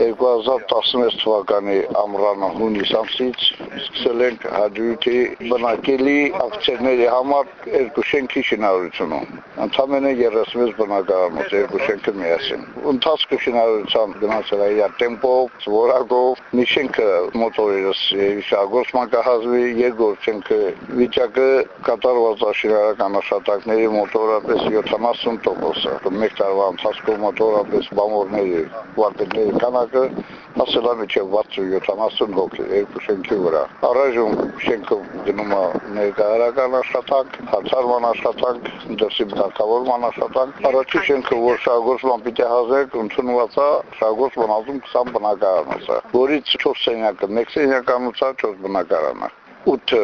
2016 թվականի ամռանը հունիս ամսից սկսել ենք հաջորդի բնակելի ակցիաների համար երկու շենքի շինարարությունը։ Ընդամենը 36 բնակարանոց երկու շենքը միասին։ Ընթացքը շինարարության գնացել է իր տեմպով, որակով։ Մի շենքը մոտորերս շագործման կհազվի, երկրորդ շենքը վիճակը կատարված շինարարական աշխատանքների մոտորապես 70%-ը։ Մեկ տարվա ընթացքում մոտորապես բանվորների վարտերների քանակը հասել է մինչև 60-70 հոգի երկու շենքի վրա։ Առայժմ շենքը գնում է ներկայարական աշխատանք, հացարման աշխատանք, դրսի բնակավորման աշխատանք։ Առաջի շենքը, որ շահգործման պիտի հազեք, ընդունված է շահգործման ազում 20 բնակարանոց է, որից 4 սենյակը, 1 սենյականոց է, 4 բնակարանը։ 8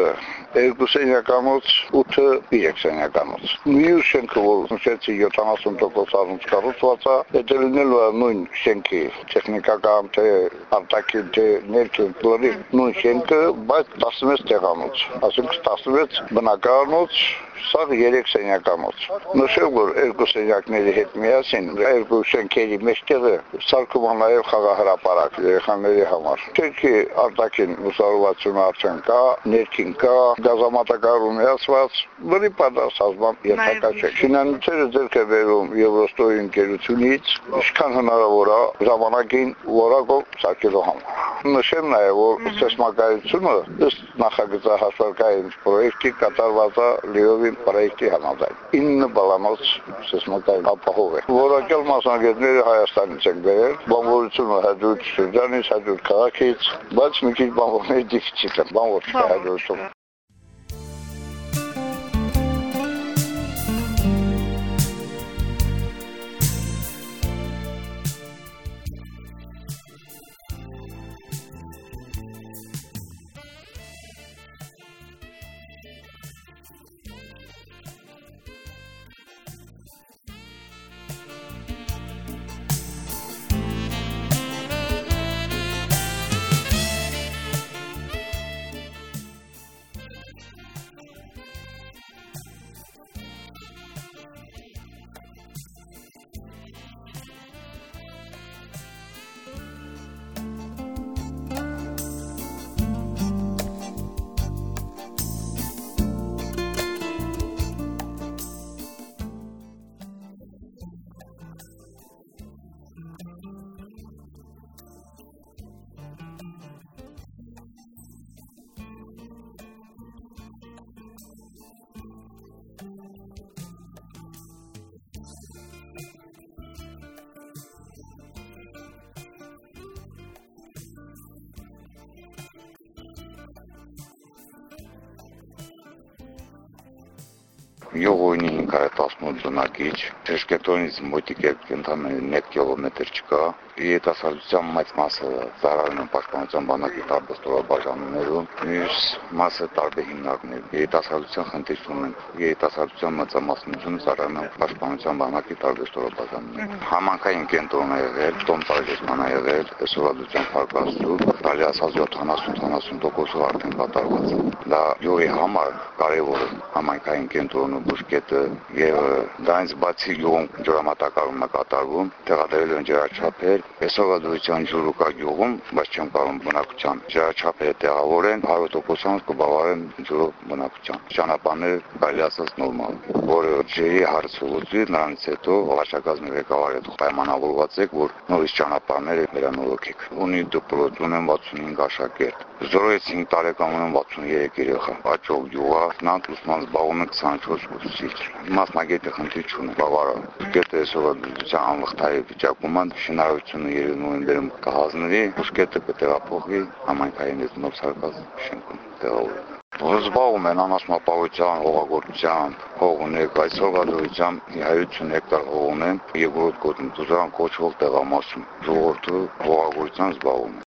երկու սենյականոց, 8 3 սենյականոց։ Մյուս շենքը, որ նշեցի 70% առանց կառուցված է, դա լինելու է նույն շենքի տեխնիկական թե արտաքին թե ներքին պլանի նույն շենքը, բայց 16 տեղանոց, ասենք 16 բնակարանոց սա 3 սենյականոց։ Նշեմ, որ երկու սենյակների հետ միասին երկու շենքերի մեջտեղը սարքում նաև խաղահրապարակ երեխաների համար։ Շենքի արտաքին ուսարողությունը արդեն կա, ներքին կա, գազամատակարարում ասված, որի պատասխանությամբ երթակա չէ։ Շինանյութերը ձեռք է բերում Եվրոստոյի ընկերությունից, ինչքան հնարավոր է ժամանակին որակով սարքելու համար։ Նշեմ նաև, որ սեսմակայությունը ըստ նախագծահաշվարկային պրոյեկտի կատարված է լիովին պրոյեկտի համաձայն։ 9 բալանոց սեսմակային ապահով է։ Որակյալ մասնագետները Հայաստանից են բերել, բանվորությունը հաջորդ շրջանից, հաջորդ քաղաքից, բայց մի քիչ բանվորների դիֆիցիտ է, բանվոր չկա maravilloso Յուղոյնի 518 բնակիչ, Շեշկետոնից մոտիկ ընդամենը 1 կիլոմետր չկա, երիտասարդության մեծ մասը ծառայում են պաշտպանության բանակի տարբեր ստորաբաժանումներում, մյուս մասը տարբեր հիմնարկներ։ Երիտասարդության խնդիր ունեն։ Երիտասարդության մեծամասնությունը ծառայում են պաշտպանության բանակի տարբեր ստորաբաժանումներում։ Համանքային կենտրոն է եղել, տոմսարժեցման է եղել, այսօրադրության փարկաստու, տալի ասած 70-80%-ով արդեն կատարված է։ Դա յուղի համար կարևոր համայնքային կենտրոնը, բուժկետը եւ դրանից բացի յուղում ջրամատակարարում է կատարվում, տեղադրել են ջրաչափեր, Պեսովադրության ջուրուկա գյուղում, բայց չեմ կարող բնակության ջրաչափերը տեղավորեն 100%-ով կբավարարեն ջուրով բնակության։ Ճանապարհները կարելի ասած նորմալ, որը ջրի հարցը լուծի, նրանից հետո վարչակազմի ղեկավարը պայմանավորված է, որ նորից ճանապարհները վերանորոգեք։ Ունի դպրոց, ունեն 65 աշակերտ։ 0-5 տարեկան ունեն 63 երեխա։ Աճող յուղա, նրանք ուսման զբաղվում են 24 ուսուցիչ։ Մասնագետը խնդիր չունի, բավարար։ Գետը սովորության անվղթայի վիճակում են շինարարությունը երևի նոյեմբերում կհազնվի, ուշկետը կտեղափոխվի համայնքային նոր սարկած շենքում տեղավորվի։ Զբաղվում են անասնապահության, հողագործությամբ, հող ունեք, այս հողադրությամբ 150 հեկտար հող ունեն, երկրորդ գոտում դուզրան կոչվող տեղամասում։ Ժողովուրդը հողագործությամբ զբաղվում է։